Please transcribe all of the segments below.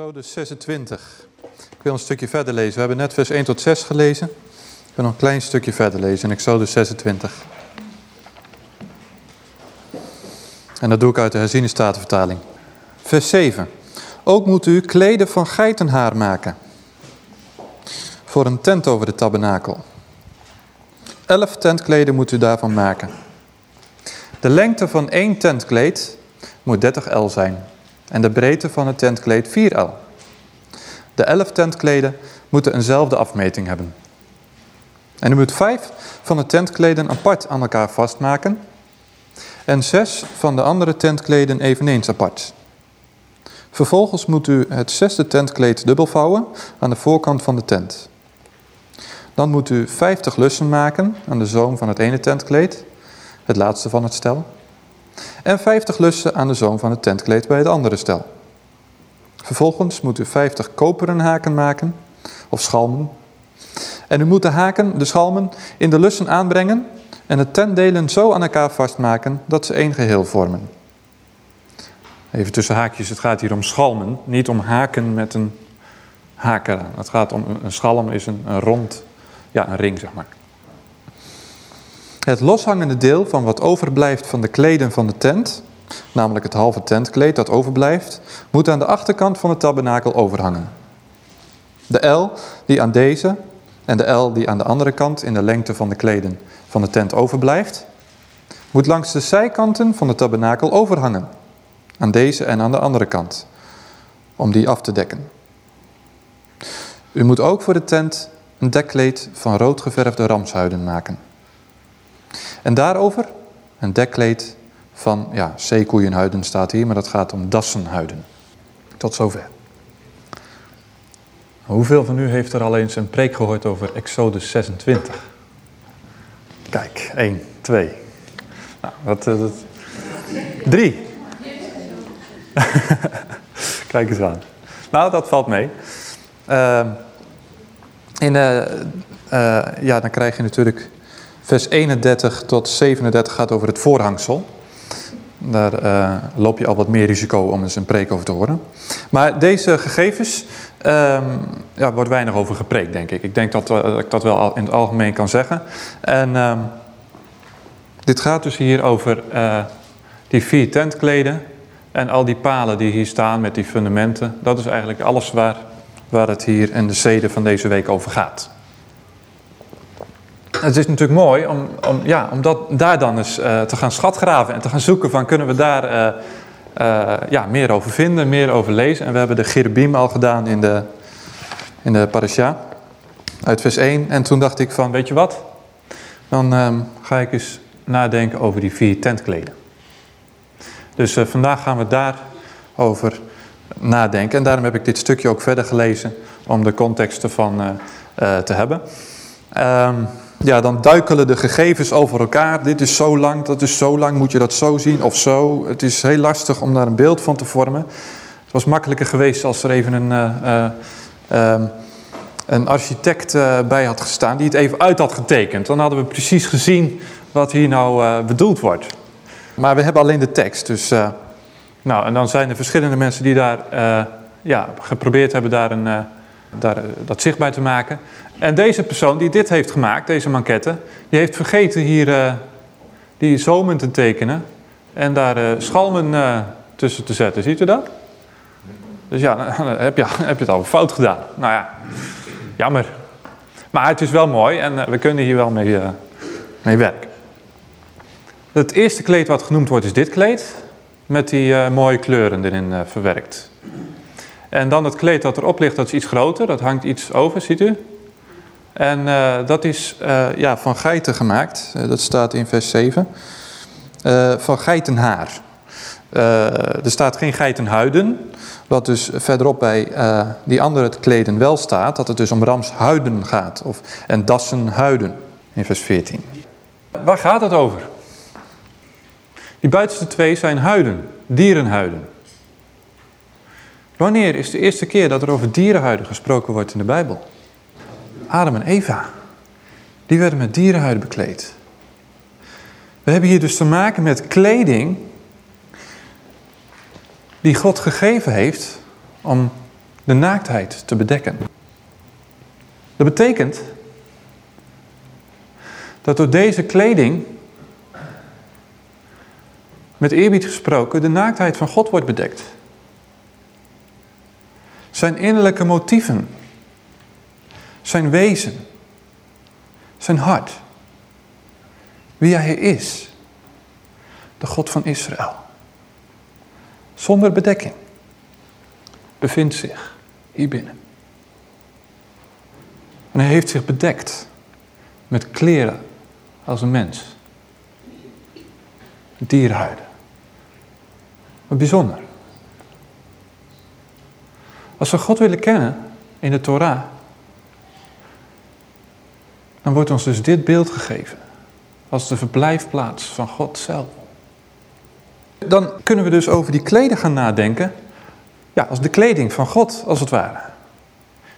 Exodus 26. Ik wil een stukje verder lezen. We hebben net vers 1 tot 6 gelezen. Ik wil nog een klein stukje verder lezen in Exodus 26. En dat doe ik uit de herziene statenvertaling. Vers 7. Ook moet u kleden van geitenhaar maken. Voor een tent over de tabernakel. Elf tentkleden moet u daarvan maken. De lengte van één tentkleed moet 30 L zijn en de breedte van het tentkleed 4 L. De 11 tentkleden moeten eenzelfde afmeting hebben. En u moet vijf van de tentkleden apart aan elkaar vastmaken en zes van de andere tentkleden eveneens apart. Vervolgens moet u het zesde tentkleed dubbel vouwen aan de voorkant van de tent. Dan moet u 50 lussen maken aan de zoom van het ene tentkleed, het laatste van het stel en 50 lussen aan de zoom van het tentkleed bij het andere stel. Vervolgens moet u 50 koperen haken maken, of schalmen. En u moet de haken, de schalmen, in de lussen aanbrengen en de tentdelen zo aan elkaar vastmaken dat ze één geheel vormen. Even tussen haakjes, het gaat hier om schalmen, niet om haken met een haken. Het gaat om, een schalm is een, een rond, ja een ring zeg maar. Het loshangende deel van wat overblijft van de kleden van de tent, namelijk het halve tentkleed dat overblijft, moet aan de achterkant van het tabernakel overhangen. De L die aan deze en de L die aan de andere kant in de lengte van de kleden van de tent overblijft, moet langs de zijkanten van de tabernakel overhangen. Aan deze en aan de andere kant, om die af te dekken. U moet ook voor de tent een dekkleed van rood geverfde ramshuiden maken. En daarover een dekkleed van, ja, zeekoeienhuiden staat hier, maar dat gaat om dassenhuiden. Tot zover. Hoeveel van u heeft er al eens een preek gehoord over Exodus 26? Kijk, 1, 2. Nou, wat, uh, dat... Drie. Kijk eens aan. Nou, dat valt mee. Uh, in, uh, ja, dan krijg je natuurlijk Vers 31 tot 37 gaat over het voorhangsel. Daar uh, loop je al wat meer risico om eens een preek over te horen. Maar deze gegevens, um, ja, wordt weinig over gepreekt, denk ik. Ik denk dat, uh, ik dat wel in het algemeen kan zeggen. En um, dit gaat dus hier over uh, die vier tentkleden en al die palen die hier staan met die fundamenten. Dat is eigenlijk alles waar, waar het hier in de zeden van deze week over gaat. Het is natuurlijk mooi om, om, ja, om dat, daar dan eens uh, te gaan schatgraven en te gaan zoeken van kunnen we daar uh, uh, ja, meer over vinden, meer over lezen. En we hebben de Cherubim al gedaan in de, in de parasha, uit vers 1. En toen dacht ik van, weet je wat, dan um, ga ik eens nadenken over die vier tentkleden. Dus vandaag gaan we daarover nadenken. En daarom heb ik dit stukje ook verder gelezen om de context ervan te hebben. Um, ja, dan duikelen de gegevens over elkaar. Dit is zo lang, dat is zo lang, moet je dat zo zien of zo. Het is heel lastig om daar een beeld van te vormen. Het was makkelijker geweest als er even een, uh, uh, een architect uh, bij had gestaan die het even uit had getekend. Dan hadden we precies gezien wat hier nou bedoeld wordt. Maar we hebben alleen de tekst. Dus, nou, en dan zijn er verschillende mensen die daar ja, geprobeerd hebben daar, een, daar dat zichtbaar te maken. En deze persoon die dit heeft gemaakt, deze manquette, die heeft vergeten hier uh, die zomen te tekenen en daar uh, schalmen tussen te zetten. Ziet u dat? Dus ja, dan heb je, heb je het al fout gedaan. Nou ja, jammer. Maar het is wel mooi en we kunnen hier wel mee, mee werken. Het eerste kleed wat genoemd wordt is dit kleed, met die mooie kleuren erin verwerkt. En dan het kleed dat erop ligt, dat is iets groter, dat hangt iets over, ziet u? En uh, dat is uh, ja, van geiten gemaakt. Uh, dat staat in vers 7. van geitenhaar. er staat geen geitenhuiden. Wat dus verderop bij die andere kleden wel staat. Dat het dus om ramshuiden gaat. Of, en dassenhuiden in vers 14. Waar gaat het over? Die buitenste twee zijn huiden. Dierenhuiden. Wanneer is de eerste keer dat er over dierenhuiden gesproken wordt in de Bijbel? Adam en Eva. Die werden met dierenhuiden bekleed. We hebben hier dus te maken met kleding die God gegeven heeft om de naaktheid te bedekken. Dat betekent dat door deze kleding, met eerbied gesproken, de naaktheid van God wordt bedekt. Zijn innerlijke motieven, zijn wezen, zijn hart, wie hij is, de God van Israël, zonder bedekking, bevindt zich hier binnen. En hij heeft zich bedekt met kleren als een mens. Dierhuiden. Wat bijzonder. Als we God willen kennen in de Torah, dan wordt ons dus dit beeld gegeven als de verblijfplaats van God zelf. Dan kunnen we dus over die kleden gaan nadenken, ja, als de kleding van God, als het ware.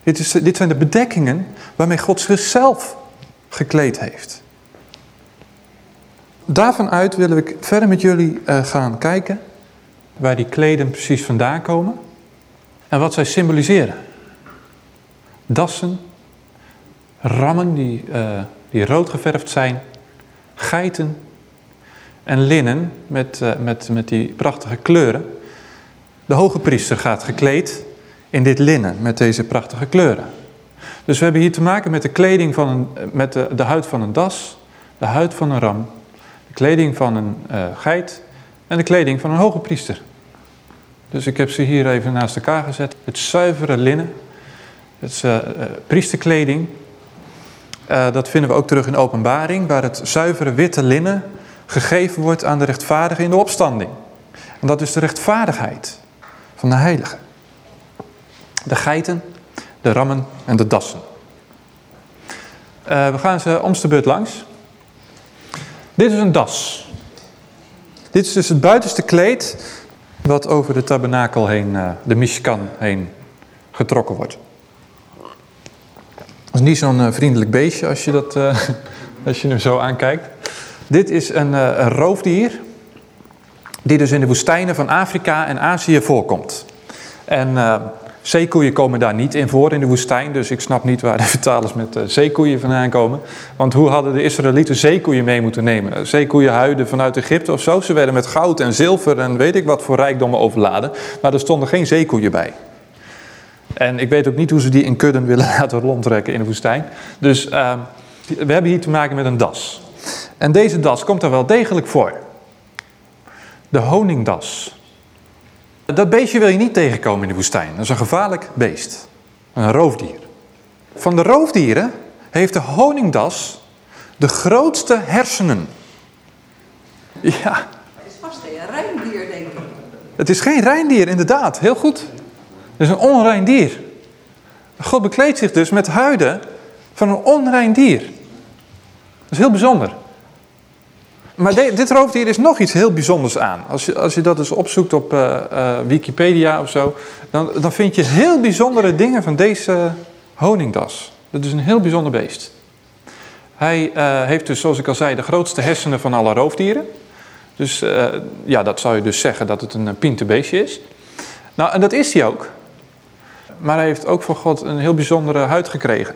Dit, is, dit zijn de bedekkingen waarmee God zichzelf gekleed heeft. Daarvan uit willen we verder met jullie uh, gaan kijken waar die kleden precies vandaan komen en wat zij symboliseren. Dassen, rammen die, uh, die rood geverfd zijn, geiten en linnen met, uh, met, met die prachtige kleuren. De hoge priester gaat gekleed in dit linnen met deze prachtige kleuren. Dus we hebben hier te maken met de kleding van een, met de, de huid van een das, de huid van een ram, de kleding van een geit en de kleding van een hoge priester. Dus ik heb ze hier even naast elkaar gezet. Het zuivere linnen, het is uh, priesterkleding. Uh, dat vinden we ook terug in openbaring, waar het zuivere witte linnen gegeven wordt aan de rechtvaardigen in de opstanding. En dat is de rechtvaardigheid van de heilige. De geiten, de rammen en de dassen. We gaan ze om beurt langs. Dit is een das. Dit is dus het buitenste kleed wat over de tabernakel heen, uh, de mishkan heen getrokken wordt. Dat is niet zo'n uh, vriendelijk beestje als je, dat, als je hem zo aankijkt. Dit is een, een roofdier die dus in de woestijnen van Afrika en Azië voorkomt. En Zeekoeien komen daar niet in voor in de woestijn, dus ik snap niet waar de vertalers met uh, zeekoeien vandaan komen. Want hoe hadden de Israëlieten zeekoeien mee moeten nemen? Zeekoeienhuiden vanuit Egypte of zo? Ze werden met goud en zilver en weet ik wat voor rijkdommen overladen, maar er stonden geen zeekoeien bij. En ik weet ook niet hoe ze die in kudden willen laten rondtrekken in de woestijn. Dus uh, we hebben hier te maken met een das. En deze das komt er wel degelijk voor. De honingdas. Dat beestje wil je niet tegenkomen in de woestijn. Dat is een gevaarlijk beest. Een roofdier. Van de roofdieren heeft de honingdas de grootste hersenen. Ja. Het is vast een reindier, denk ik. Het is geen reindier, inderdaad. Heel goed. Het is een onrein dier. God bekleedt zich dus met huiden van een onrein dier. Dat is heel bijzonder. Maar dit roofdier is nog iets heel bijzonders aan. Als je, als je dat eens opzoekt op uh, uh, Wikipedia of zo, dan, dan vind je heel bijzondere dingen van deze honingdas. Dat is een heel bijzonder beest. Hij uh, heeft dus, zoals ik al zei, de grootste hersenen van alle roofdieren. Dus ja, dat zou je dus zeggen dat het een pinterbeestje is. Nou, en dat is hij ook. Maar hij heeft ook van God een heel bijzondere huid gekregen.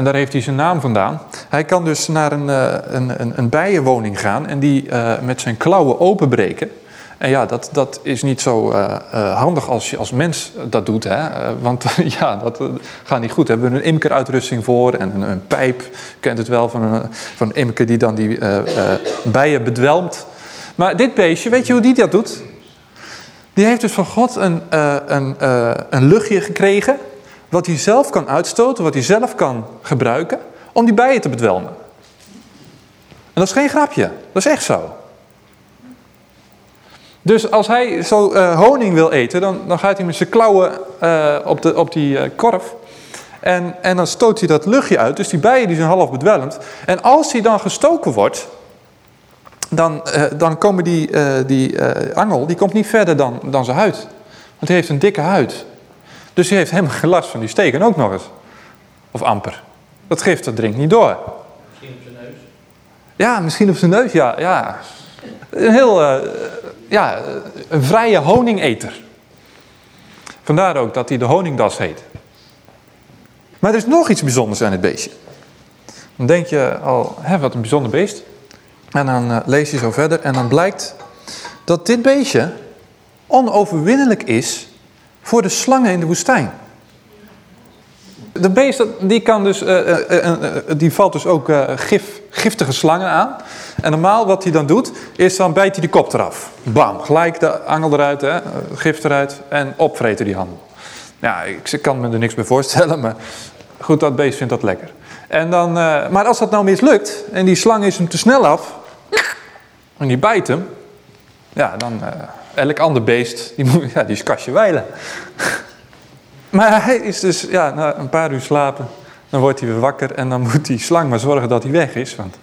En daar heeft hij zijn naam vandaan. Hij kan dus naar een, een, een, een bijenwoning gaan en die uh, met zijn klauwen openbreken. En ja, dat, dat is niet zo uh, handig als je als mens dat doet. Hè? want ja, dat gaat niet goed. Daar hebben we een imkeruitrusting voor en een, een pijp. Je kent het wel van een, van een imker die dan die bijen bedwelmt. Maar dit beestje, weet je hoe die dat doet? Die heeft dus van God een, een, een luchtje gekregen wat hij zelf kan uitstoten, wat hij zelf kan gebruiken om die bijen te bedwelmen. En dat is geen grapje, dat is echt zo. Dus als hij zo uh, honing wil eten, dan, dan gaat hij met zijn klauwen uh, op, de, op die uh, korf. En, en dan stoot hij dat luchtje uit, dus die bijen die zijn half bedwelmd. En als hij dan gestoken wordt, dan, dan komen die, die angel, die komt niet verder dan, dan zijn huid. Want hij heeft een dikke huid. Dus hij heeft helemaal geen last van die steken ook nog eens. Of amper. Dat gift dat dringt niet door. Misschien op zijn neus? Ja, misschien op zijn neus, ja. ja. Een heel, uh, ja, een vrije honingeter. Vandaar ook dat hij de honingdas heet. Maar er is nog iets bijzonders aan het beestje. Dan denk je al, hè, wat een bijzonder beest. En dan uh, lees je zo verder en dan blijkt dat dit beestje onoverwinnelijk is voor de slangen in de woestijn. De beest die kan dus, uh, uh, die valt dus ook gif, giftige slangen aan. En normaal wat hij dan doet, is dan bijt hij die kop eraf. Bam, gelijk de angel eruit, hè, gif eruit en opvreten die handel. Ja, ik kan me er niks meer voorstellen, maar goed, dat beest vindt dat lekker. En dan, maar als dat nou mislukt en die slang is hem te snel af en die bijt hem, ja, dan elk ander beest, die, moet, ja, die is kastje wijlen. Maar hij is dus, ja, na een paar uur slapen, dan wordt hij weer wakker en dan moet die slang maar zorgen dat hij weg is. Want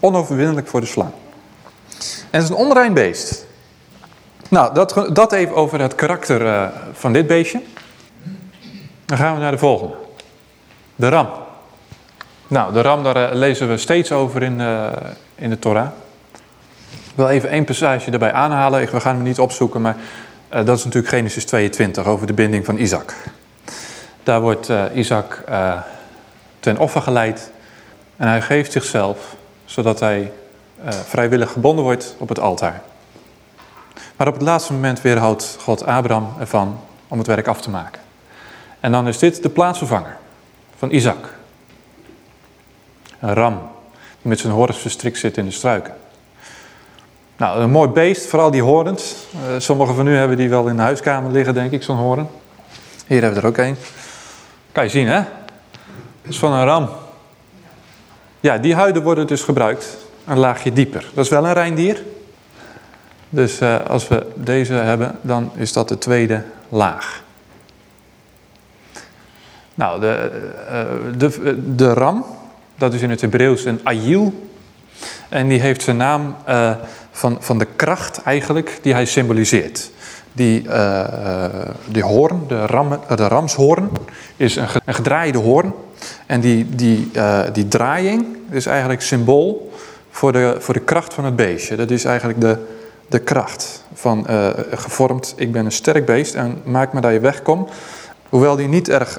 onoverwinnelijk voor de slang. En het is een onrein beest. Nou, dat, dat even over het karakter uh, van dit beestje. Dan gaan we naar de volgende. De ram. Nou, de ram, daar uh, lezen we steeds over in, uh, in de Torah. Ik wil even één passage erbij aanhalen. We gaan hem niet opzoeken, maar dat is natuurlijk Genesis 22 over de binding van Isaac. Daar wordt uh, Isaac uh, ten offer geleid en hij geeft zichzelf zodat hij vrijwillig gebonden wordt op het altaar. Maar op het laatste moment weerhoudt God Abraham ervan om het werk af te maken. En dan is dit de plaatsvervanger van Isaac. Een ram die met zijn horens verstrikt zit in de struiken. Nou, een mooi beest, vooral die horens. sommigen van u hebben die wel in de huiskamer liggen, denk ik, zo'n horen. Hier hebben we er ook een. Kan je zien, hè? Dat is van een ram. Ja, die huiden worden dus gebruikt een laagje dieper. Dat is wel een reindier. Dus uh, als we deze hebben, dan is dat de tweede laag. Nou, de, uh, de, de ram, dat is in het Hebreeuws een ayil. En die heeft zijn naam uh, van, van de kracht eigenlijk die hij symboliseert. Die, uh, die hoorn, de, ram, de ramshoorn, is een, gedraaide hoorn. En die, die, uh, die draaiing is eigenlijk symbool voor de, voor de kracht van het beestje. Dat is eigenlijk de, de kracht van uh, gevormd, ik ben een sterk beest en maak me dat je wegkom. Hoewel die niet erg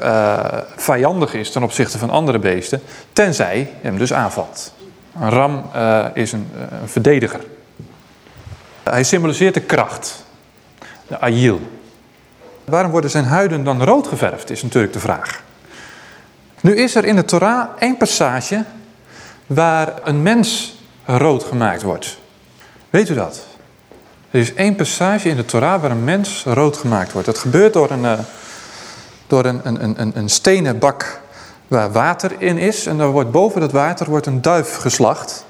vijandig is ten opzichte van andere beesten, tenzij hem dus aanvalt. Een ram is een, een verdediger. Hij symboliseert de kracht de Ayil. Waarom worden zijn huiden dan rood geverfd, is natuurlijk de vraag. Nu is er in de Torah één passage waar een mens rood gemaakt wordt. Weet u dat? Er is één passage in de Torah waar een mens rood gemaakt wordt. Dat gebeurt door een, uh, door een, een, een, een stenen bak waar water in is. En daar wordt boven dat water wordt een duif geslacht.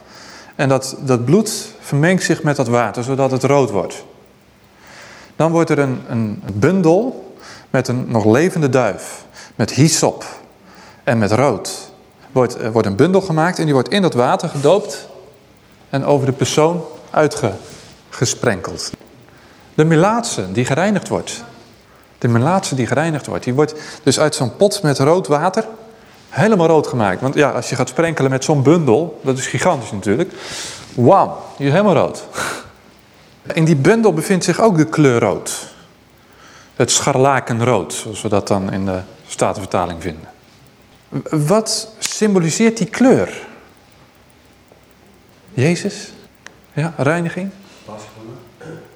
En dat, dat bloed vermengt zich met dat water, zodat het rood wordt. Dan wordt er een, een bundel met een nog levende duif, met hyssop en met rood. Wordt, er wordt een bundel gemaakt en die wordt in dat water gedoopt en over de persoon uitgesprenkeld. De melaatse die gereinigd wordt. De melaatse die gereinigd wordt. Die wordt dus uit zo'n pot met rood water helemaal rood gemaakt. Want ja, als je gaat sprenkelen met zo'n bundel, dat is gigantisch natuurlijk. Wauw, die is helemaal rood. In die bundel bevindt zich ook de kleur rood. Het scharlakenrood, zoals we dat dan in de Statenvertaling vinden. Wat symboliseert die kleur? Jezus? Ja, reiniging? Plaatsvervanger.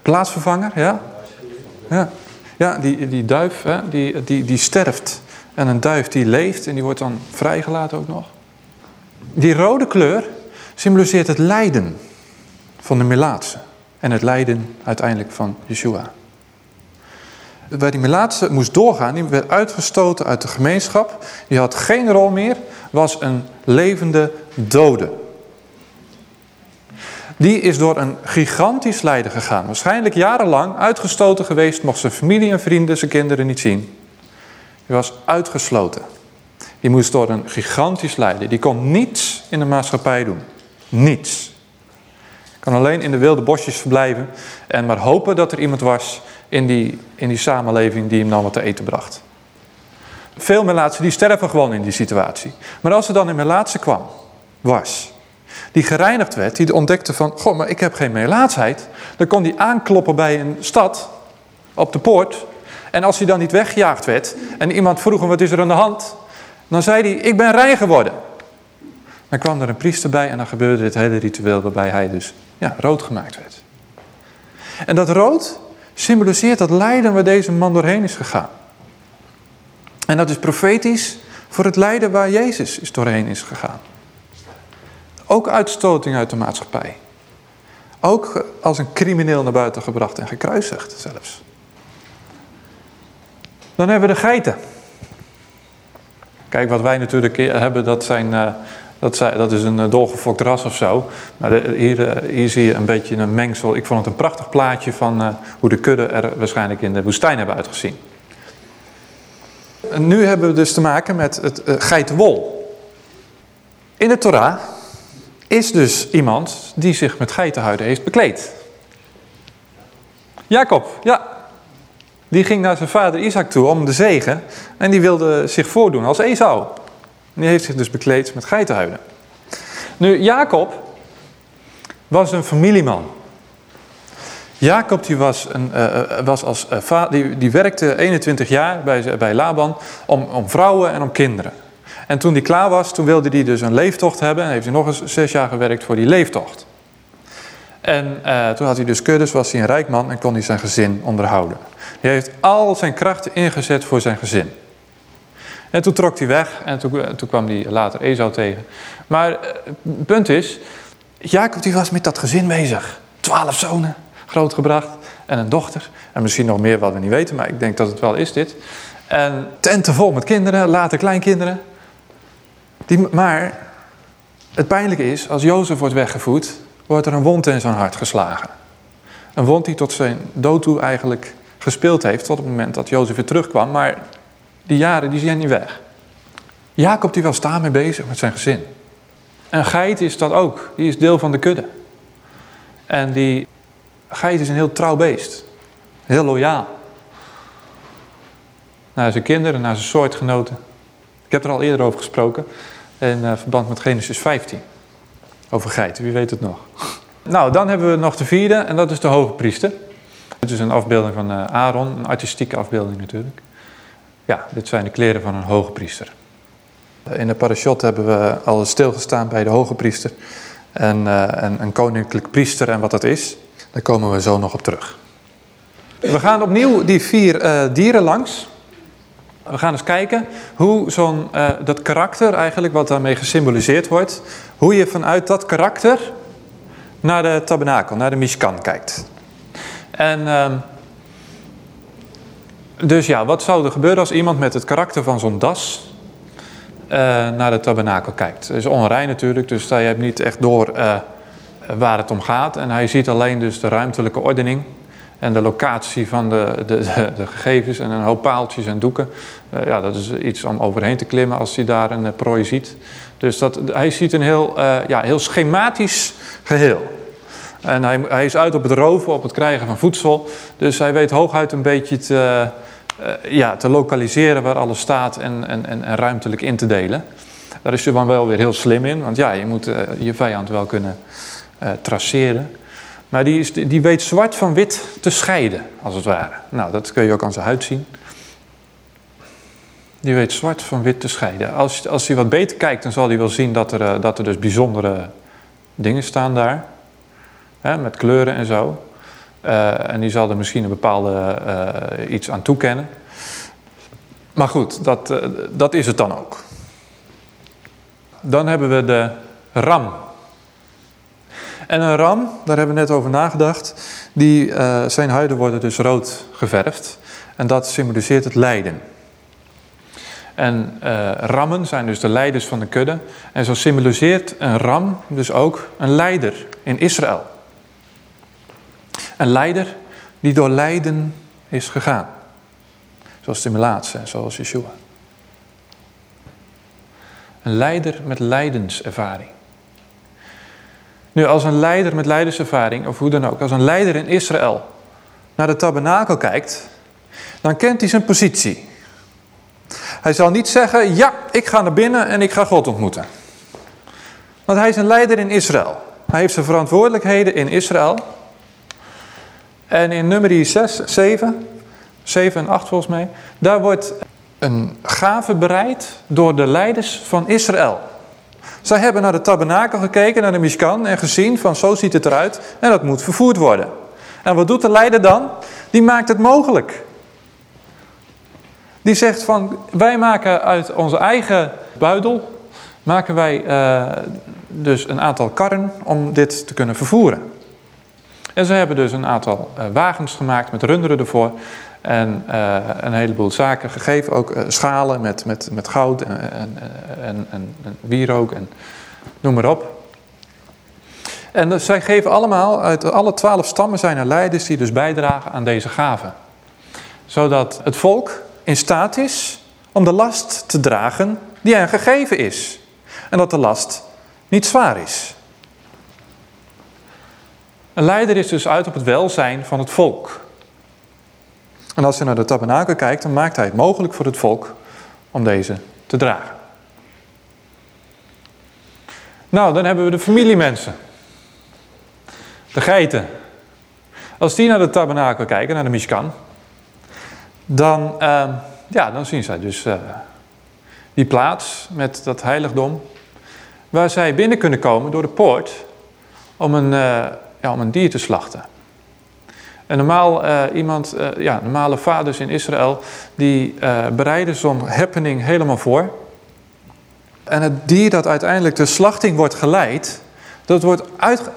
Plaatsvervanger, ja. Ja, ja die, die duif, hè, die, die, die sterft. En een duif die leeft en die wordt dan vrijgelaten ook nog. Die rode kleur symboliseert het lijden van de Melaatse en het lijden uiteindelijk van Yeshua. Waar die Melaatse moest doorgaan, die werd uitgestoten uit de gemeenschap. Die had geen rol meer, was een levende dode. Die is door een gigantisch lijden gegaan. Waarschijnlijk jarenlang uitgestoten geweest, mocht zijn familie en vrienden zijn kinderen niet zien. Die was uitgesloten. Die moest door een gigantisch lijden. Die kon niets in de maatschappij doen. Niets. Kan alleen in de wilde bosjes verblijven en maar hopen dat er iemand was in die, in die samenleving die hem dan wat te eten bracht. Veel melaatsen die sterven gewoon in die situatie. Maar als er dan een melaatse kwam, was, die gereinigd werd, die ontdekte van, goh, maar ik heb geen melaatsheid. Dan kon die aankloppen bij een stad, op de poort, En als hij dan niet weggejaagd werd en iemand vroeg hem wat is er aan de hand, dan zei hij ik ben rein geworden. Dan kwam er een priester bij en dan gebeurde dit hele ritueel waarbij hij dus ja, rood gemaakt werd. En dat rood symboliseert dat lijden waar deze man doorheen is gegaan. En dat is profetisch voor het lijden waar Jezus is doorheen is gegaan. Ook uitstoting uit de maatschappij. Ook als een crimineel naar buiten gebracht en gekruisigd zelfs. Dan hebben we de geiten. Kijk, wat wij natuurlijk hebben, dat, zijn, uh, dat, zijn, dat is een uh, dolgefokt ras of zo. Maar hier, uh, hier zie je een beetje een mengsel. Ik vond het een prachtig plaatje van hoe de kudde er waarschijnlijk in de woestijn hebben uitgezien. En nu hebben we dus te maken met het geitenwol. In de Torah is dus iemand die zich met geitenhuiden heeft bekleed. Jacob, ja. Die ging naar zijn vader Isaac toe om de zegen. En die wilde zich voordoen als Esau. Die heeft zich dus bekleed met geitenhuiden. Nu, Jacob was een familieman. Jacob die was, een, uh, was als uh, die, die werkte 21 jaar bij, bij Laban om, om vrouwen en om kinderen. En toen hij klaar was, toen wilde hij dus een leeftocht hebben. En heeft hij nog eens zes jaar gewerkt voor die leeftocht. En toen had hij dus kuddes, was hij een rijk man en kon hij zijn gezin onderhouden. Hij heeft al zijn krachten ingezet voor zijn gezin. En toen trok hij weg en toen, eh, toen kwam hij later Esau tegen. Maar het punt is, Jacob die was met dat gezin bezig. Twaalf zonen grootgebracht en een dochter. En misschien nog meer wat we niet weten, maar ik denk dat het wel is dit. En tenten vol met kinderen, later kleinkinderen. Die, maar het pijnlijke is, als Jozef wordt weggevoerd, wordt er een wond in zijn hart geslagen. Een wond die tot zijn dood toe eigenlijk gespeeld heeft, tot het moment dat Jozef weer terugkwam. Maar die jaren die zijn niet weg. Jacob die was daarmee bezig met zijn gezin. Een geit is dat ook, die is deel van de kudde. En die geit is een heel trouw beest. Heel loyaal. Naar zijn kinderen, naar zijn soortgenoten. Ik heb er al eerder over gesproken in uh, verband met Genesis 15. Over geiten, wie weet het nog. nou, dan hebben we nog de vierde en dat is de hoge priester. Dit is een afbeelding van uh, Aaron, een artistieke afbeelding natuurlijk. Ja, dit zijn de kleren van een hoge priester. In de parashot hebben we al stilgestaan bij de hoge priester. En, uh, en een koninklijk priester en wat dat is. Daar komen we zo nog op terug. We gaan opnieuw die vier dieren langs. We gaan eens kijken hoe zo'n, dat karakter eigenlijk, wat daarmee gesymboliseerd wordt, hoe je vanuit dat karakter naar de tabernakel, naar de Mishkan kijkt. En uh, dus ja, wat zou er gebeuren als iemand met het karakter van zo'n das uh, naar de tabernakel kijkt? Het is onrein natuurlijk, dus hij hebt niet echt door uh, waar het om gaat. En hij ziet alleen dus de ruimtelijke ordening en de locatie van de, de, de, gegevens en een hoop paaltjes en doeken. Uh, ja, dat is iets om overheen te klimmen als hij daar een prooi ziet. Dus dat, hij ziet een heel, ja, heel schematisch geheel. En hij, hij, is uit op het roven, op het krijgen van voedsel. Dus hij weet hooguit een beetje te, ja, te lokaliseren waar alles staat en, en, en, ruimtelijk in te delen. Daar is dan wel weer heel slim in, want ja, je moet je vijand wel kunnen traceren. Maar die, is, die weet zwart van wit te scheiden, als het ware. Nou, dat kun je ook aan zijn huid zien. Die weet zwart van wit te scheiden. Als, als hij wat beter kijkt, dan zal hij wel zien dat er, eh, dat er dus bijzondere dingen staan daar. Met kleuren en zo. Uh, en die zal er misschien een bepaalde uh, iets aan toekennen. Maar goed, dat, uh, dat is het dan ook. Dan hebben we de ram. En een ram, daar hebben we net over nagedacht, die, zijn huiden worden dus rood geverfd. En dat symboliseert het lijden. En rammen zijn dus de leiders van de kudde. En zo symboliseert een ram dus ook een leider in Israël. Een leider die door lijden is gegaan. Zoals de Melaatse zoals Yeshua. Een leider met lijdenservaring. Nu, als een leider met leiderservaring, of hoe dan ook, als een leider in Israël naar de tabernakel kijkt, dan kent hij zijn positie. Hij zal niet zeggen, ja, ik ga naar binnen en ik ga God ontmoeten. Want hij is een leider in Israël. Hij heeft zijn verantwoordelijkheden in Israël. En in nummer 6, 7, 7 en 8 volgens mij. Daar wordt een gave bereid door de leiders van Israël. Zij hebben naar de tabernakel gekeken, naar de Mishkan en gezien van zo ziet het eruit en dat moet vervoerd worden. En wat doet de leider dan? Die maakt het mogelijk. Die zegt van wij maken uit onze eigen buidel, maken wij uh, dus een aantal karren om dit te kunnen vervoeren. En ze hebben dus een aantal uh, wagens gemaakt met runderen ervoor. En uh, een heleboel zaken gegeven, ook uh, schalen met, met, met goud en, en, en, en, wierook en noem maar op. En zij geven allemaal, uit alle twaalf stammen zijn er leiders die dus bijdragen aan deze gaven. Zodat het volk in staat is om de last te dragen die hen gegeven is. En dat de last niet zwaar is. Een leider is dus uit op het welzijn van het volk. En als je naar de tabernakel kijkt, dan maakt hij het mogelijk voor het volk om deze te dragen. Nou, dan hebben we de familiemensen. De geiten. Als die naar de tabernakel kijken, naar de Mishkan, dan, uh, ja, dan zien zij dus uh, die plaats met dat heiligdom, waar zij binnen kunnen komen door de poort om een, uh, om een dier te slachten. En normaal uh, iemand, uh, ja, normale vaders in Israël, die uh, bereiden zo'n happening helemaal voor. En het dier dat uiteindelijk de slachting wordt geleid, dat wordt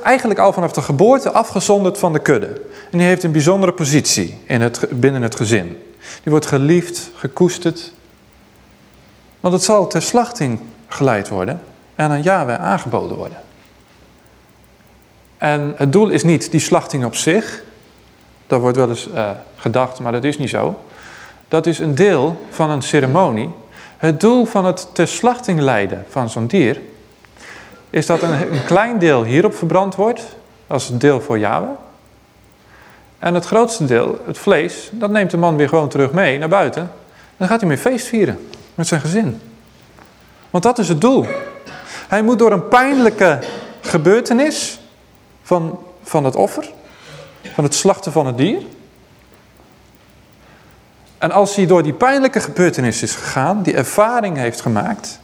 eigenlijk al vanaf de geboorte afgezonderd van de kudde. En die heeft een bijzondere positie in het, binnen het gezin. Die wordt geliefd, gekoesterd. Want het zal ter slachting geleid worden en aan Yahweh aangeboden worden. En het doel is niet die slachting op zich, dat wordt wel eens uh, gedacht, maar dat is niet zo. Dat is een deel van een ceremonie. Het doel van het ter slachting leiden van zo'n dier is dat een, klein deel hierop verbrand wordt, als een deel voor Yahweh. En het grootste deel, het vlees, dat neemt de man weer gewoon terug mee naar buiten. Dan gaat hij weer feest vieren met zijn gezin. Want dat is het doel. Hij moet door een pijnlijke gebeurtenis van, van het offer, van het slachten van het dier. En als hij door die pijnlijke gebeurtenis is gegaan, die ervaring heeft gemaakt,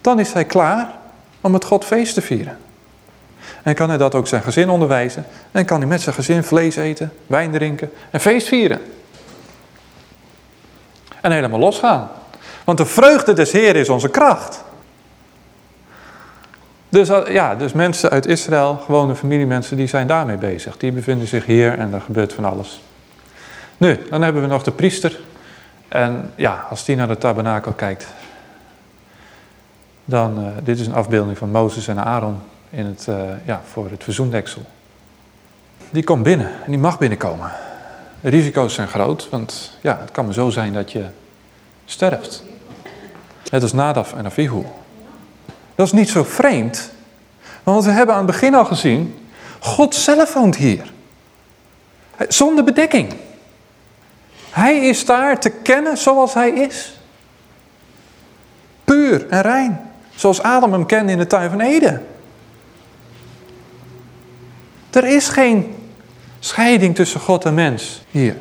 dan is hij klaar om het God feest te vieren. En kan hij dat ook zijn gezin onderwijzen. En kan hij met zijn gezin vlees eten, wijn drinken en feest vieren. En helemaal losgaan. Want de vreugde des Heer is onze kracht. Dus, ja, dus mensen uit Israël, gewone familiemensen, die zijn daarmee bezig. Die bevinden zich hier en er gebeurt van alles. Nu, dan hebben we nog de priester. En ja, als die naar de tabernakel kijkt, dan, uh, dit is een afbeelding van Mozes en Aaron in het, uh, ja, voor het verzoendeksel. Die komt binnen en die mag binnenkomen. Risico's zijn groot, want ja, het kan maar zo zijn dat je sterft. Net als Nadaf en Avihu. Dat is niet zo vreemd, want we hebben aan het begin al gezien, God zelf woont hier. Zonder bedekking. Hij is daar te kennen zoals hij is. Puur en rein. Zoals Adam hem kende in de tuin van Eden. Er is geen scheiding tussen God en mens hier.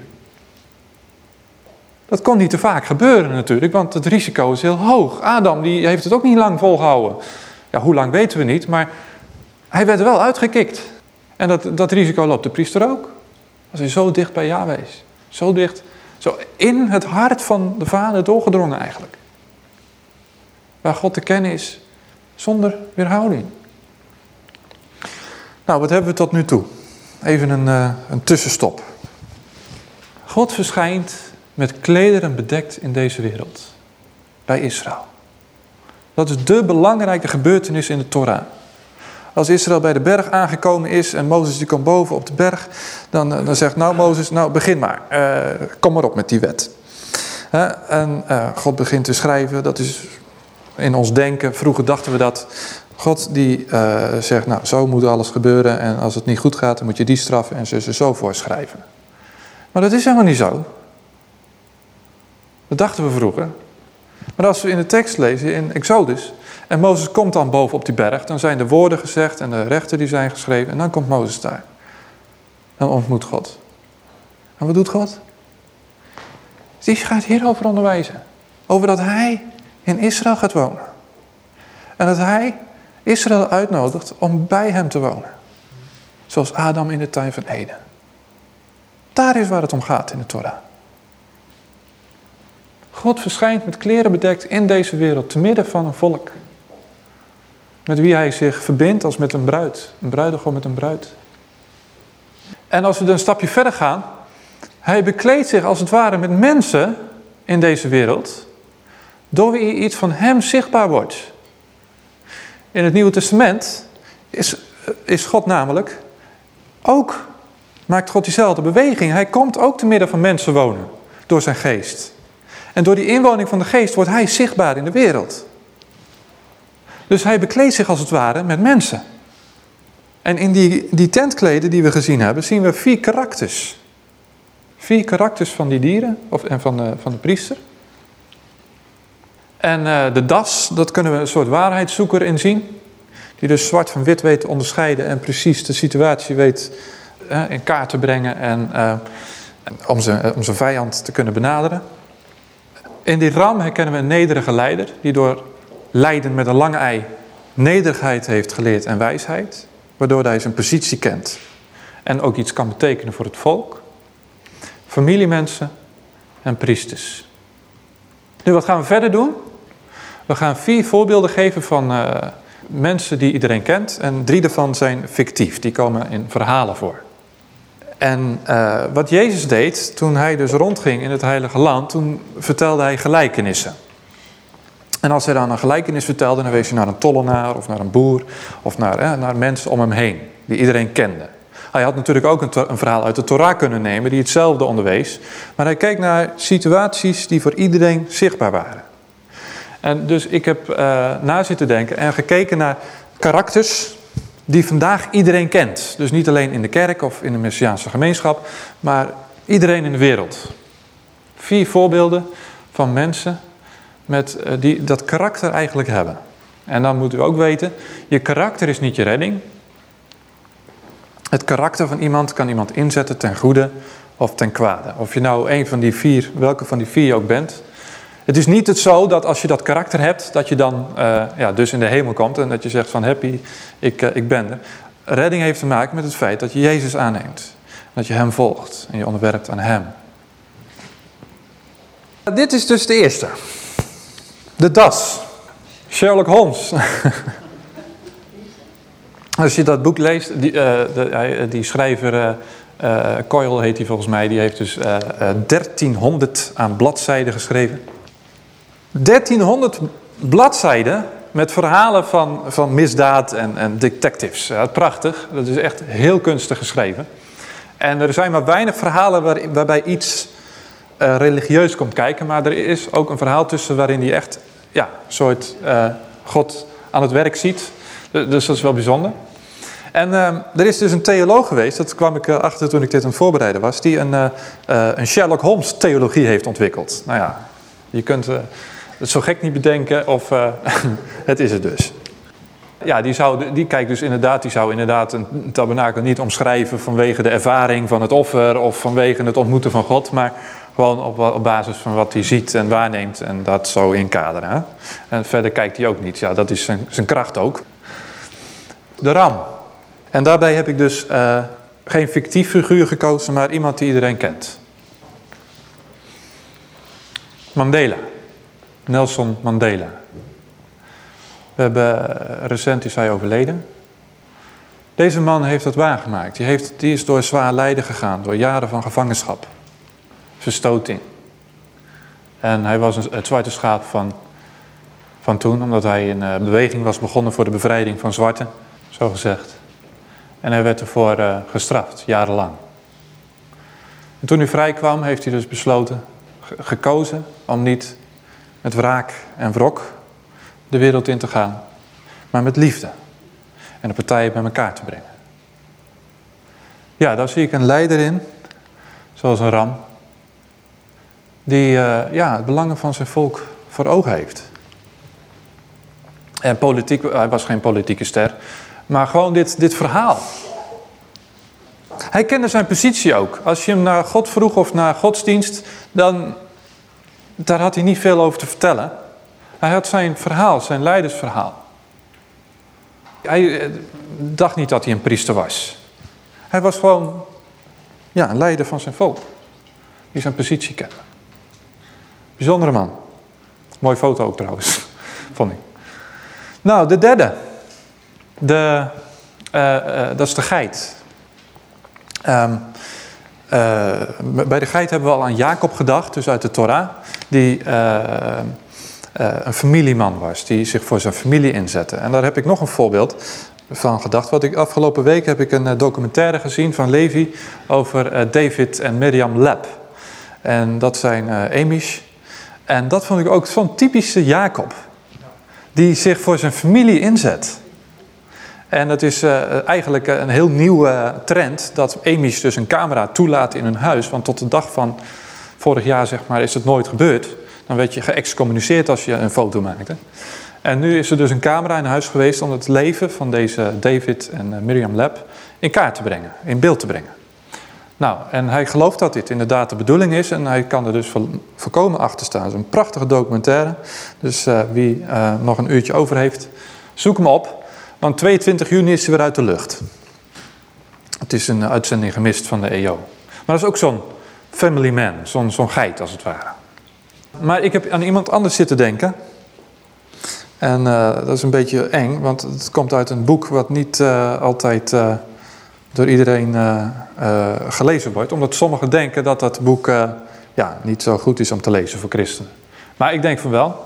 Dat kon niet te vaak gebeuren natuurlijk, want het risico is heel hoog. Adam die heeft het ook niet lang volgehouden. Ja, hoe lang weten we niet, maar hij werd wel uitgekikt. En dat, dat risico loopt de priester ook. Als hij zo dicht bij Yahweh is. Zo dicht, zo in het hart van de vader doorgedrongen eigenlijk. Waar God te kennen is, zonder weerhouding. Nou, wat hebben we tot nu toe? Even een, uh, een tussenstop. God verschijnt met klederen bedekt in deze wereld. Bij Israël. Dat is de belangrijke gebeurtenis in de Torah. Als Israël bij de berg aangekomen is en Mozes die komt boven op de berg, dan, eh, dan zegt nou Mozes, nou begin maar, uh, kom maar op met die wet. en uh, God begint te schrijven, dat is in ons denken, vroeger dachten we dat God die zegt, nou zo moet alles gebeuren en als het niet goed gaat, dan moet je die straffen en ze zo voorschrijven. Maar dat is helemaal niet zo. Dat dachten we vroeger. Maar als we in de tekst lezen, in Exodus, en Mozes komt dan boven op die berg, dan zijn de woorden gezegd en de rechten die zijn geschreven, en dan komt Mozes daar. Dan ontmoet God. En wat doet God? Die gaat hierover onderwijzen. Over dat hij in Israël gaat wonen. En dat hij Israël uitnodigt om bij hem te wonen. Zoals Adam in de tuin van Eden. Daar is waar het om gaat in de Torah. God verschijnt met kleren bedekt in deze wereld, te midden van een volk. Met wie hij zich verbindt als met een bruid. Een bruidegom met een bruid. En als we dan een stapje verder gaan, hij bekleedt zich als het ware met mensen in deze wereld, door wie iets van hem zichtbaar wordt. In het Nieuwe Testament is, is God namelijk ook, maakt God diezelfde beweging. Hij komt ook te midden van mensen wonen, door zijn geest. En door die inwoning van de geest wordt hij zichtbaar in de wereld. Dus hij bekleedt zich als het ware met mensen. En in die, die tentkleden die we gezien hebben, zien we vier karakters. Vier karakters van die dieren of, en van de, van de priester. En uh, de das, dat kunnen we een soort waarheidszoeker in zien. Die dus zwart van wit weet te onderscheiden en precies de situatie weet uh, in kaart te brengen en om, zijn, om zijn vijand te kunnen benaderen. In die ram herkennen we een nederige leider die door lijden met een lange ei nederigheid heeft geleerd en wijsheid. Waardoor hij zijn positie kent en ook iets kan betekenen voor het volk. Familiemensen en priesters. Nu, wat gaan we verder doen? We gaan vier voorbeelden geven van uh, mensen die iedereen kent. En drie daarvan zijn fictief, die komen in verhalen voor. En uh, wat Jezus deed toen hij dus rondging in het Heilige Land, toen vertelde hij gelijkenissen. En als hij dan een gelijkenis vertelde, dan wees hij naar een tollenaar of naar een boer of naar, eh, naar mensen om hem heen, die iedereen kende. Hij had natuurlijk ook een, een, verhaal uit de Torah kunnen nemen die hetzelfde onderwees. Maar hij keek naar situaties die voor iedereen zichtbaar waren. En dus ik heb uh, na zitten denken en gekeken naar karakters die vandaag iedereen kent. Dus niet alleen in de kerk of in de Messiaanse gemeenschap, maar iedereen in de wereld. Vier voorbeelden van mensen met, uh, die dat karakter eigenlijk hebben. En dan moet u ook weten, je karakter is niet je redding. Het karakter van iemand kan iemand inzetten ten goede of ten kwade. Of je nou een van die vier, welke van die vier je ook bent. Het is niet het zo dat als je dat karakter hebt, dat je dan uh, ja, dus in de hemel komt en dat je zegt van happy, ik, uh, ik ben er. Redding heeft te maken met het feit dat je Jezus aanneemt. Dat je hem volgt en je onderwerpt aan hem. Dit is dus de eerste. De das. Sherlock Holmes. Als je dat boek leest, die, uh, de, die schrijver Coyle heet hij volgens mij, die heeft dus 1300 aan bladzijden geschreven. 1300 bladzijden met verhalen van, van misdaad en, en detectives. Prachtig, dat is echt heel kunstig geschreven. En er zijn maar weinig verhalen waar, waarbij iets religieus komt kijken, maar er is ook een verhaal tussen waarin hij echt ja, soort God aan het werk ziet. Dus dat is wel bijzonder. En uh, er is dus een theoloog geweest, dat kwam ik achter toen ik dit aan het voorbereiden was, die een, een Sherlock Holmes theologie heeft ontwikkeld. Nou ja, je kunt het zo gek niet bedenken of het is het dus. Ja, die, zou, die kijkt dus inderdaad, die zou inderdaad een tabernakel niet omschrijven vanwege de ervaring van het offer of vanwege het ontmoeten van God, maar gewoon op, op basis van wat hij ziet en waarneemt en dat zo inkaderen. En verder kijkt hij ook niet. Ja, dat is zijn, kracht ook. De ram. En daarbij heb ik dus uh, geen fictief figuur gekozen, maar iemand die iedereen kent. Mandela. Nelson Mandela. We hebben, uh, recent is hij overleden. Deze man heeft dat waargemaakt. Die, heeft, die is door zwaar lijden gegaan, door jaren van gevangenschap, verstoting. En hij was het zwarte schaap van, van toen, omdat hij een uh, beweging was begonnen voor de bevrijding van zwarten, zo gezegd. En hij werd ervoor uh, gestraft, jarenlang. En toen hij vrij kwam, heeft hij dus besloten, gekozen om niet met wraak en wrok de wereld in te gaan, maar met liefde en de partijen bij elkaar te brengen. Ja, daar zie ik een leider in, zoals een ram, die uh, ja, het belangen van zijn volk voor ogen heeft. En politiek, hij was geen politieke ster, maar gewoon dit, dit verhaal. Hij kende zijn positie ook. Als je hem naar God vroeg of naar godsdienst, dan daar had hij niet veel over te vertellen. Hij had zijn verhaal, zijn leidersverhaal. Hij eh, dacht niet dat hij een priester was. Hij was gewoon ja, een leider van zijn volk. Die zijn positie kende. Bijzondere man. Mooie foto ook trouwens, vond ik. Nou, de derde. De, uh, uh, dat is de geit. Uh, bij de geit hebben we al aan Jacob gedacht, dus uit de Torah. Die een familieman was, die zich voor zijn familie inzette. En daar heb ik nog een voorbeeld van gedacht. Wat ik, afgelopen week heb ik een documentaire gezien van Levi over David en Miriam Lab. En dat zijn Amish. En dat vond ik ook zo'n typische Jacob. Die zich voor zijn familie inzet. En het is eigenlijk een heel nieuwe trend dat Amish dus een camera toelaat in hun huis. Want tot de dag van vorig jaar zeg maar is het nooit gebeurd. Dan werd je geëxcommuniceerd als je een foto maakte. En nu is er dus een camera in huis geweest om het leven van deze David en uh, Miriam Lab in kaart te brengen, in beeld te brengen. Nou, en hij gelooft dat dit inderdaad de bedoeling is en hij kan er dus volkomen achter staan. Het is een prachtige documentaire, dus uh, wie uh, nog een uurtje over heeft, zoek hem op. Want 22 juni is hij weer uit de lucht. Het is een uitzending gemist van de EO. Maar dat is ook zo'n family man, zo'n geit als het ware. Maar ik heb aan iemand anders zitten denken. En uh, dat is een beetje eng, want het komt uit een boek wat niet altijd door iedereen gelezen wordt. Omdat sommigen denken dat dat boek ja, niet zo goed is om te lezen voor christenen. Maar ik denk van wel.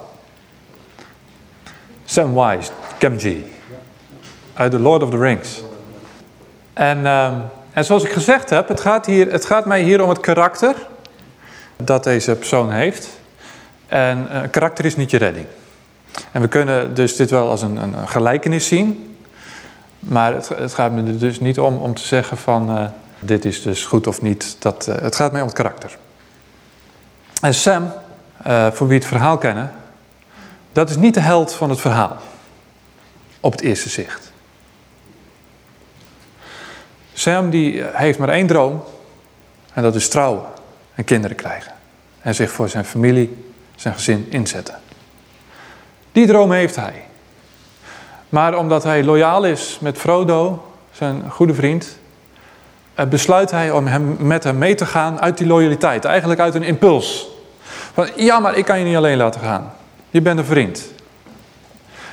Samwise Gamgee. Uit The Lord of the Rings. En, en zoals ik gezegd heb, het gaat, hier, het gaat mij hier om het karakter dat deze persoon heeft. En karakter is niet je redding. En we kunnen dus dit wel als een, een gelijkenis zien. Maar het, het, gaat me er dus niet om om te zeggen van uh, dit is dus goed of niet. Dat, uh, het gaat mij om het karakter. En Sam, voor wie het verhaal kennen, dat is niet de held van het verhaal. Op het eerste zicht. Sam die heeft maar één droom. En dat is trouwen en kinderen krijgen. En zich voor zijn familie, zijn gezin inzetten. Die droom heeft hij. Maar omdat hij loyaal is met Frodo, zijn goede vriend, eh, besluit hij om hem, met hem mee te gaan uit die loyaliteit. Eigenlijk uit een impuls. Van, ja, maar ik kan je niet alleen laten gaan. Je bent een vriend.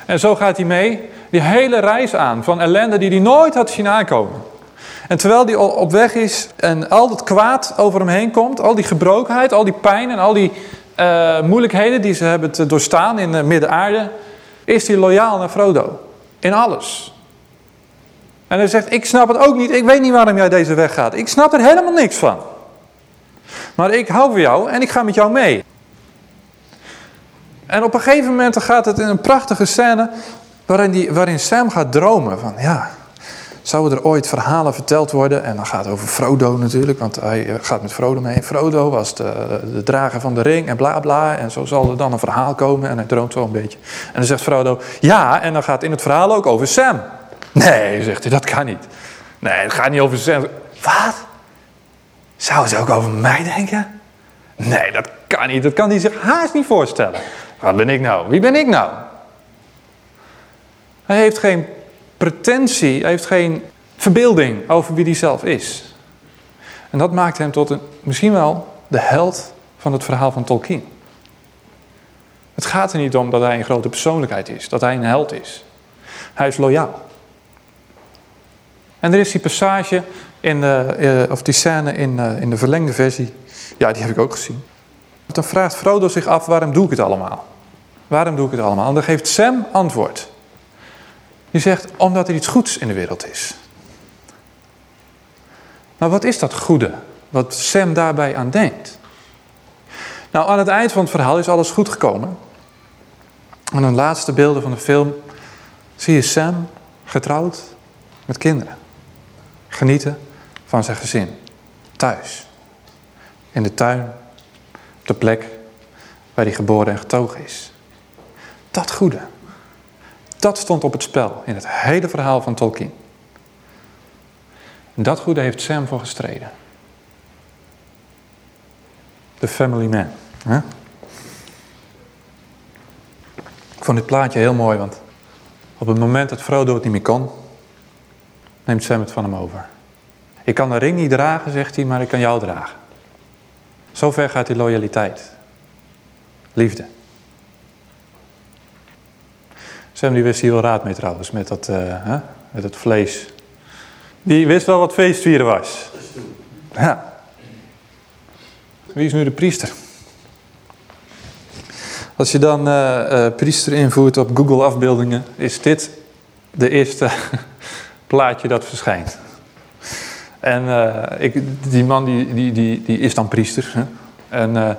En zo gaat hij mee die hele reis aan van ellende die hij nooit had zien aankomen. En terwijl hij op weg is en al dat kwaad over hem heen komt, al die gebrokenheid, al die pijn en al die uh, moeilijkheden die ze hebben te doorstaan in de Midden-aarde, is hij loyaal naar Frodo. In alles. En hij zegt, ik snap het ook niet, ik weet niet waarom jij deze weg gaat. Ik snap er helemaal niks van. Maar ik hou van jou en ik ga met jou mee. En op een gegeven moment gaat het in een prachtige scène waarin, die, waarin Sam gaat dromen van ja, zouden er ooit verhalen verteld worden? En dan gaat het over Frodo natuurlijk, want hij eh, gaat met Frodo mee. Frodo was de, de drager van de ring en bla bla. En zo zal er dan een verhaal komen en hij droomt zo een beetje. En dan zegt Frodo, ja, en dan gaat in het verhaal ook over Sam. Nee, zegt hij, dat kan niet. Nee, het gaat niet over Sam. Wat? Zou ze ook over mij denken? Nee, dat kan niet. Dat kan hij zich haast niet voorstellen. Wat ben ik nou? Wie ben ik nou? Hij heeft geen pretentie, heeft geen verbeelding over wie hij zelf is. En dat maakt hem tot een, misschien wel de held van het verhaal van Tolkien. Het gaat er niet om dat hij een grote persoonlijkheid is, dat hij een held is. Hij is loyaal. En er is die passage, in de, of die scène in, in de verlengde versie, ja, die heb ik ook gezien. Dan vraagt Frodo zich af, waarom doe ik het allemaal? Waarom doe ik het allemaal? En dan geeft Sam antwoord. Die zegt, omdat er iets goeds in de wereld is. Maar wat is dat goede? Wat Sam daarbij aan denkt. Nou, aan het eind van het verhaal is alles goed gekomen. En de laatste beelden van de film zie je Sam getrouwd met kinderen. Genieten van zijn gezin. Thuis. In de tuin. Op de plek waar hij geboren en getogen is. Dat goede. Dat stond op het spel in het hele verhaal van Tolkien. En dat goede heeft Sam voor gestreden. De family man. Hè? Ik vond dit plaatje heel mooi, want op het moment dat Frodo het niet meer kon, neemt Sam het van hem over. Ik kan de ring niet dragen, zegt hij, maar ik kan jou dragen. Zover gaat die loyaliteit. Liefde. Sam die wist hier wel raad mee trouwens, met dat, uh, hè, met dat vlees. Die wist wel wat feestvieren was. Ja. Wie is nu de priester? Als je dan uh, uh, priester invoert op Google afbeeldingen, is dit de eerste plaatje dat verschijnt. En ik, die man die, die, die, die is dan priester. Hè? En,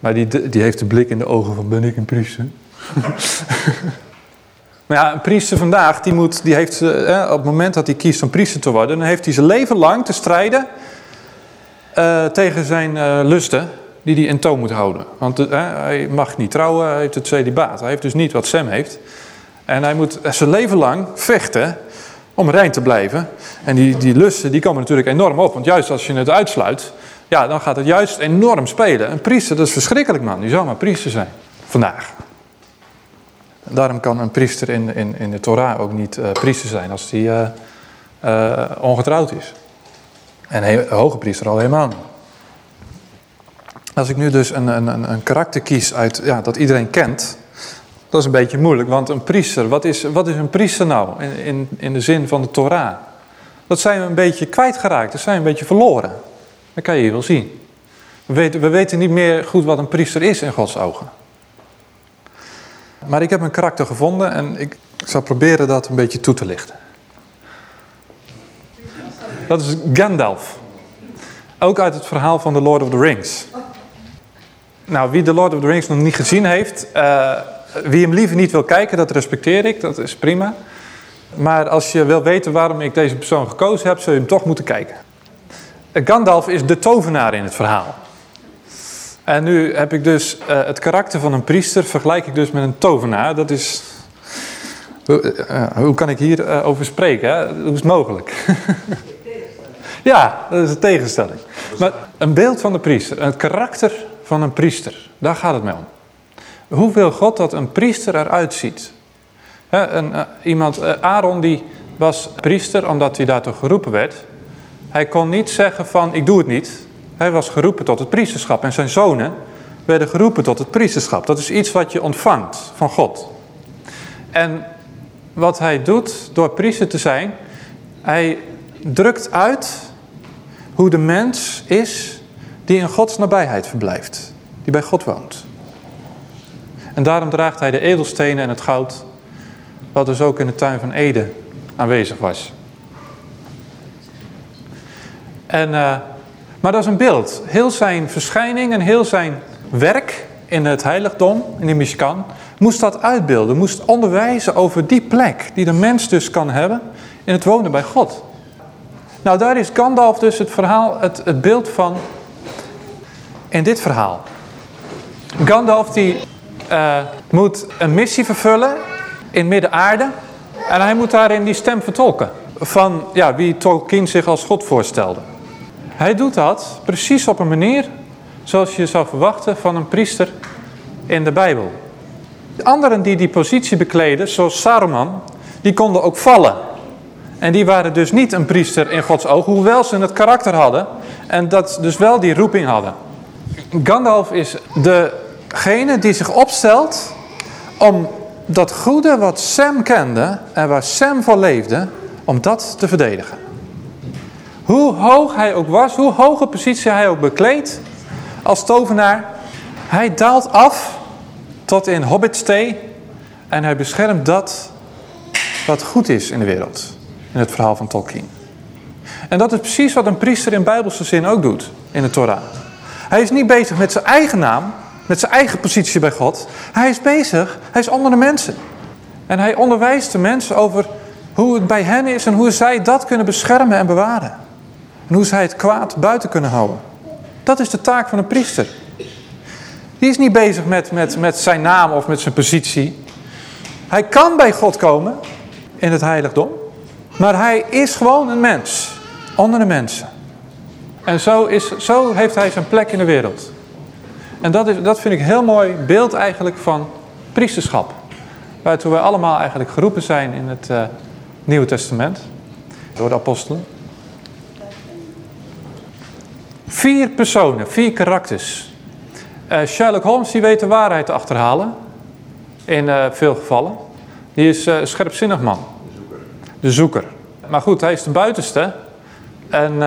maar die, die heeft de blik in de ogen van ben ik een priester? maar ja, een priester vandaag, die, moet, die heeft, op het moment dat hij kiest om priester te worden, dan heeft hij zijn leven lang te strijden tegen zijn lusten die hij in toon moet houden. Want hij mag niet trouwen, hij heeft het celibaat. Hij heeft dus niet wat Sam heeft. En hij moet zijn leven lang vechten om rein te blijven. En die, die lusten die komen natuurlijk enorm op. Want juist als je het uitsluit, ja, dan gaat het juist enorm spelen. Een priester, dat is verschrikkelijk man. Die zou maar priester zijn. Vandaag. Daarom kan een priester in, in, in de Torah ook niet uh, priester zijn als hij uh, uh, ongetrouwd is. En een hoge priester al helemaal. Als ik nu dus een, een, een karakter kies uit, ja, dat iedereen kent, dat is een beetje moeilijk. Want een priester, wat is, wat is een priester nou in, in, in de zin van de Torah? Dat zijn we een beetje kwijtgeraakt, dat zijn we een beetje verloren. Dat kan je hier wel zien. We weten, we weten niet meer goed wat een priester is in Gods ogen. Maar ik heb een karakter gevonden en ik, zal proberen dat een beetje toe te lichten. Dat is Gandalf. Ook uit het verhaal van The Lord of the Rings. Nou, wie The Lord of the Rings nog niet gezien heeft, uh, wie hem liever niet wil kijken, dat respecteer ik, dat is prima. Maar als je wil weten waarom ik deze persoon gekozen heb, zul je hem toch moeten kijken. Gandalf is de tovenaar in het verhaal. En nu heb ik dus uh, het karakter van een priester, vergelijk ik dus met een tovenaar. Dat is, uh, hoe kan ik hier over spreken? Hè? Hoe is het mogelijk? ja, dat is een tegenstelling. Maar een beeld van de priester, het karakter van een priester. Daar gaat het mee om. Hoe wil God dat een priester eruit ziet? een, uh, iemand, Aaron die was priester omdat hij daartoe geroepen werd. Hij kon niet zeggen van ik doe het niet. Hij was geroepen tot het priesterschap en zijn zonen werden geroepen tot het priesterschap. Dat is iets wat je ontvangt van God. En wat hij doet door priester te zijn, hij drukt uit hoe de mens is die in Gods nabijheid verblijft, die bij God woont. En daarom draagt hij de edelstenen en het goud, wat dus ook in de tuin van Eden aanwezig was. En, uh, maar dat is een beeld. Heel zijn verschijning en heel zijn werk in het heiligdom, in de Mishkan, moest dat uitbeelden, moest onderwijzen over die plek die de mens dus kan hebben in het wonen bij God. Nou, daar is Gandalf dus het verhaal, het, het beeld van in dit verhaal. Gandalf die uh, moet een missie vervullen in Midden-aarde. En hij moet daarin die stem vertolken. Van ja, wie Tolkien zich als God voorstelde. Hij doet dat precies op een manier zoals je zou verwachten van een priester in de Bijbel. De anderen die die positie bekleden, zoals Saruman, die konden ook vallen. En die waren dus niet een priester in Gods ogen, hoewel ze het karakter hadden en dat dus wel die roeping hadden. Gandalf is degene die zich opstelt om dat goede wat Sam kende en waar Sam voor leefde, om dat te verdedigen. Hoe hoog hij ook was, hoe hoge positie hij ook bekleedt als tovenaar, hij daalt af tot in Hobbitstee en hij beschermt dat wat goed is in de wereld. In het verhaal van Tolkien. En dat is precies wat een priester in bijbelse zin ook doet in de Torah. Hij is niet bezig met zijn eigen naam, met zijn eigen positie bij God. Hij is bezig, hij is onder de mensen. En hij onderwijst de mensen over hoe het bij hen is en hoe zij dat kunnen beschermen en bewaren. En hoe zij het kwaad buiten kunnen houden. Dat is de taak van een priester. Die is niet bezig met, met, met zijn naam of met zijn positie. Hij kan bij God komen in het heiligdom. Maar hij is gewoon een mens. Onder de mensen. En zo, is, zo heeft hij zijn plek in de wereld. En dat, is, dat vind ik een heel mooi beeld eigenlijk van priesterschap. Waartoe wij allemaal eigenlijk geroepen zijn in het uh, Nieuwe Testament. Door de apostelen. Vier personen, vier karakters. Uh, Sherlock Holmes die weet de waarheid te achterhalen. In uh, veel gevallen. Die is een scherpzinnig man. De zoeker. De zoeker. Maar goed, hij is de buitenste. En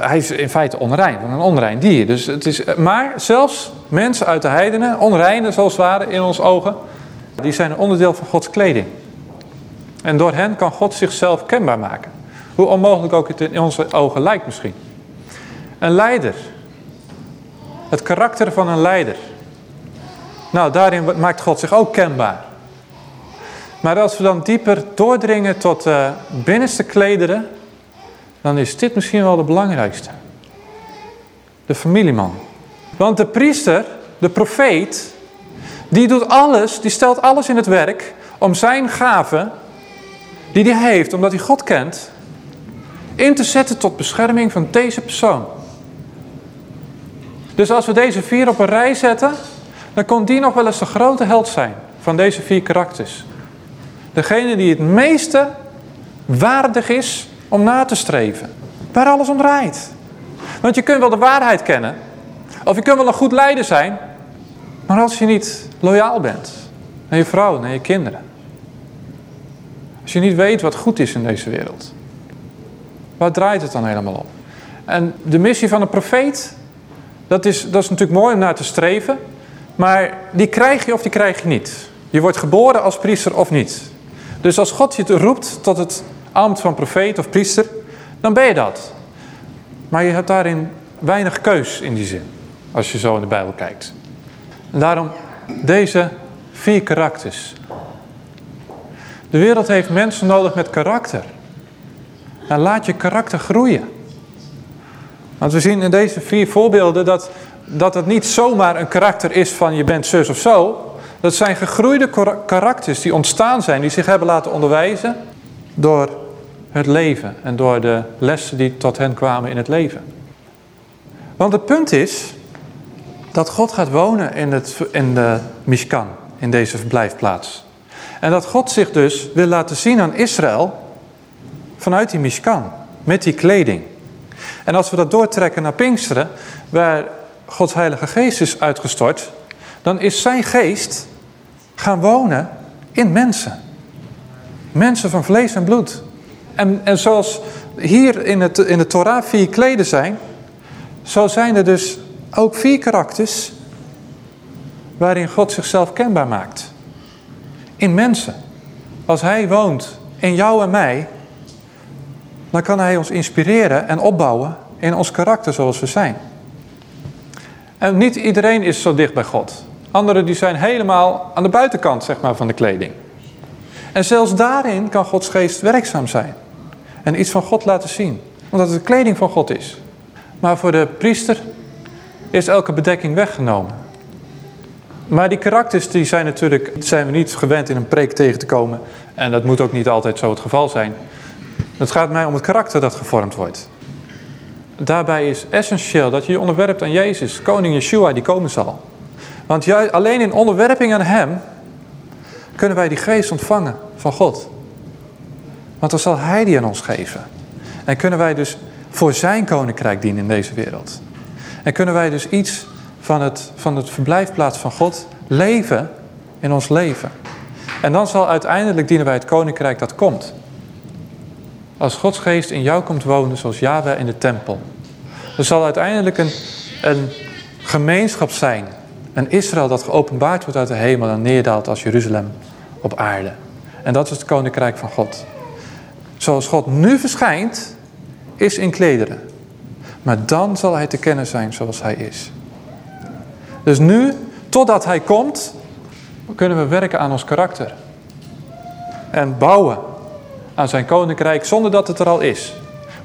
hij is in feite onrein, een onrein dier. Dus het is, maar zelfs mensen uit de heidenen, onreinen zoals het ware in ons ogen, die zijn een onderdeel van Gods kleding. En door hen kan God zichzelf kenbaar maken. Hoe onmogelijk ook het in onze ogen lijkt misschien. Een leider. Het karakter van een leider. Nou, daarin maakt God zich ook kenbaar. Maar als we dan dieper doordringen tot uh, binnenste klederen, dan is dit misschien wel de belangrijkste. De familieman. Want de priester, de profeet, die doet alles, die stelt alles in het werk om zijn gave, die hij heeft, omdat hij God kent, in te zetten tot bescherming van deze persoon. Dus als we deze vier op een rij zetten, dan kon die nog wel eens de grote held zijn van deze vier karakters. Degene die het meeste waardig is om na te streven. Waar alles om draait. Want je kunt wel de waarheid kennen. Of je kunt wel een goed leider zijn. Maar als je niet loyaal bent. Naar je vrouw, naar je kinderen. Als je niet weet wat goed is in deze wereld. Waar draait het dan helemaal om? En de missie van een profeet. Dat is, dat is natuurlijk mooi om naar te streven. Maar die krijg je of die krijg je niet. Je wordt geboren als priester of niet. Dus als God je roept tot het ambt van profeet of priester, dan ben je dat. Maar je hebt daarin weinig keus in die zin, als je zo in de Bijbel kijkt. En daarom deze vier karakters. De wereld heeft mensen nodig met karakter. En laat je karakter groeien. Want we zien in deze vier voorbeelden dat, dat het niet zomaar een karakter is van je bent zus of zo. Dat zijn gegroeide karakters die ontstaan zijn, die zich hebben laten onderwijzen door het leven en door de lessen die tot hen kwamen in het leven. Want het punt is dat God gaat wonen in, het, in de Mishkan, in deze verblijfplaats. En dat God zich dus wil laten zien aan Israël vanuit die Mishkan, met die kleding. En als we dat doortrekken naar Pinksteren, waar Gods Heilige Geest is uitgestort, dan is zijn geest gaan wonen in mensen. Mensen van vlees en bloed. En, en zoals hier in, het, in de Torah vier kleden zijn, zo zijn er dus ook vier karakters waarin God zichzelf kenbaar maakt. In mensen. Als Hij woont in jou en mij, dan kan Hij ons inspireren en opbouwen in ons karakter zoals we zijn. En niet iedereen is zo dicht bij God. Anderen die zijn helemaal aan de buitenkant zeg maar, van de kleding. En zelfs daarin kan Gods geest werkzaam zijn. En iets van God laten zien. Omdat het de kleding van God is. Maar voor de priester is elke bedekking weggenomen. Maar die karakters die zijn natuurlijk, zijn we niet gewend in een preek tegen te komen. En dat moet ook niet altijd zo het geval zijn. Het gaat mij om het karakter dat gevormd wordt. Daarbij is essentieel dat je je onderwerpt aan Jezus, koning Yeshua die komen zal. Want juist alleen in onderwerping aan hem kunnen wij die geest ontvangen van God. Want dan zal hij die aan ons geven. En kunnen wij dus voor zijn koninkrijk dienen in deze wereld. En kunnen wij dus iets van het, van het verblijfplaats van God leven in ons leven. En dan zal uiteindelijk dienen wij het koninkrijk dat komt. Als Gods geest in jou komt wonen zoals Yahweh in de tempel. Er zal uiteindelijk een, een gemeenschap zijn. Een Israël dat geopenbaard wordt uit de hemel en neerdaalt als Jeruzalem op aarde. En dat is het koninkrijk van God. Zoals God nu verschijnt, is in klederen. Maar dan zal hij te kennen zijn zoals hij is. Dus nu, totdat hij komt, kunnen we werken aan ons karakter. En bouwen aan zijn koninkrijk zonder dat het er al is.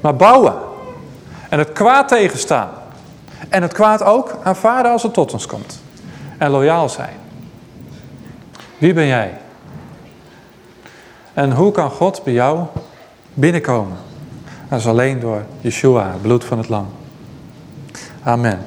Maar bouwen. En het kwaad tegenstaan. En het kwaad ook aanvaarden als het tot ons komt. En loyaal zijn. Wie ben jij? En hoe kan God bij jou binnenkomen? Dat is alleen door Yeshua, het bloed van het lam. Amen.